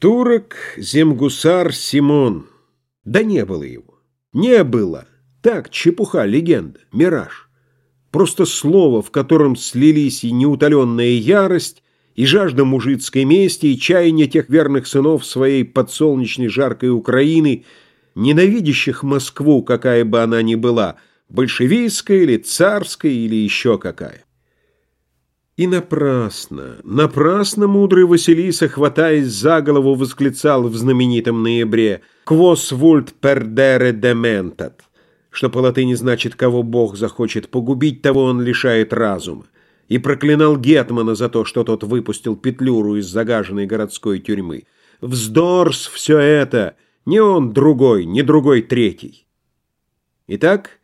Турок Земгусар Симон. Да не было его. Не было. Так, чепуха, легенда, мираж. Просто слово, в котором слились и неутоленная ярость, и жажда мужицкой мести, и чаяние тех верных сынов своей подсолнечной жаркой Украины, ненавидящих Москву, какая бы она ни была, большевистская или царская или еще какая. И напрасно, напрасно мудрый Василиса, хватаясь за голову, восклицал в знаменитом ноябре «Quos vult perdere dementat», что по латыни значит «кого Бог захочет погубить, того он лишает разума», и проклинал Гетмана за то, что тот выпустил Петлюру из загаженной городской тюрьмы. Вздорс все это! Не он другой, не другой третий. Итак,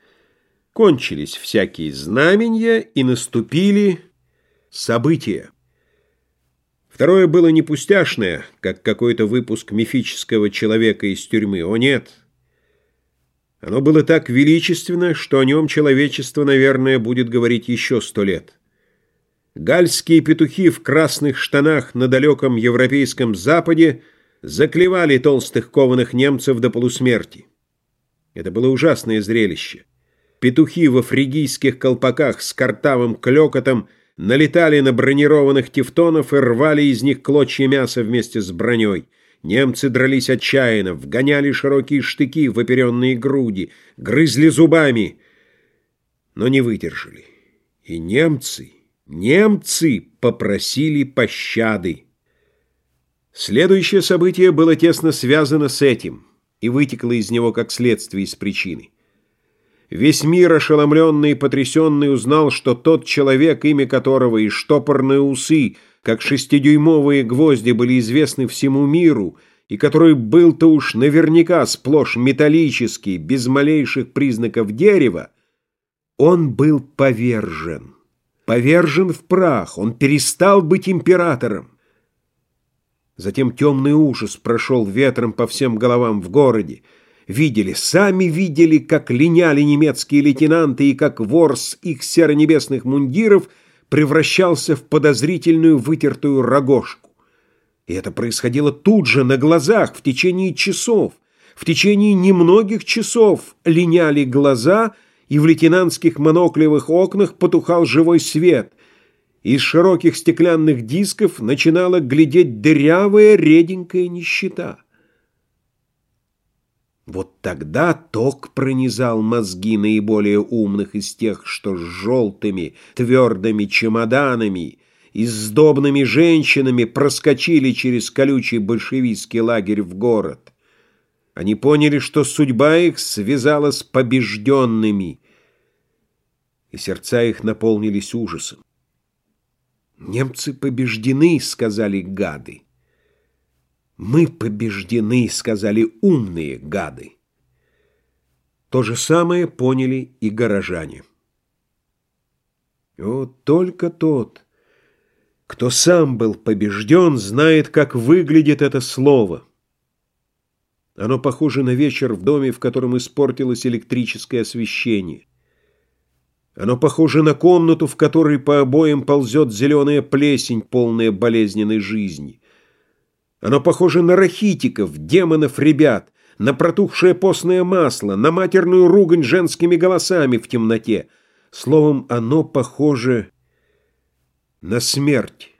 кончились всякие знамения и наступили События. Второе было не пустяшное, как какой-то выпуск мифического человека из тюрьмы. О нет! Оно было так величественно, что о нем человечество, наверное, будет говорить еще сто лет. Гальские петухи в красных штанах на далеком европейском западе заклевали толстых кованых немцев до полусмерти. Это было ужасное зрелище. Петухи во фригийских колпаках с картавым клёкотом – налетали на бронированных тевтонов и рвали из них клочья мяса вместе с броней. Немцы дрались отчаянно, вгоняли широкие штыки в оперенные груди, грызли зубами, но не выдержали. И немцы, немцы попросили пощады. Следующее событие было тесно связано с этим и вытекло из него как следствие из причины. Весь мир, ошеломленный и потрясенный, узнал, что тот человек, имя которого и штопорные усы, как шестидюймовые гвозди, были известны всему миру, и который был-то уж наверняка сплошь металлический, без малейших признаков дерева, он был повержен. Повержен в прах, он перестал быть императором. Затем темный ужас прошел ветром по всем головам в городе видели, сами видели, как линяли немецкие лейтенанты и как вор с их серо-небесных мундиров превращался в подозрительную вытертую рогожку. И это происходило тут же, на глазах, в течение часов. В течение немногих часов линяли глаза, и в лейтенантских моноклевых окнах потухал живой свет. Из широких стеклянных дисков начинала глядеть дырявая реденькая нищета. Вот тогда ток пронизал мозги наиболее умных из тех, что с желтыми твердыми чемоданами и сдобными женщинами проскочили через колючий большевистский лагерь в город. Они поняли, что судьба их связала с побежденными, и сердца их наполнились ужасом. «Немцы побеждены», — сказали гады. «Мы побеждены», — сказали умные гады. То же самое поняли и горожане. О, только тот, кто сам был побежден, знает, как выглядит это слово. Оно похоже на вечер в доме, в котором испортилось электрическое освещение. Оно похоже на комнату, в которой по обоям ползет зеленая плесень, полная болезненной жизни. Оно похоже на рахитиков, демонов ребят, на протухшее постное масло, на матерную ругань женскими голосами в темноте. Словом, оно похоже на смерть.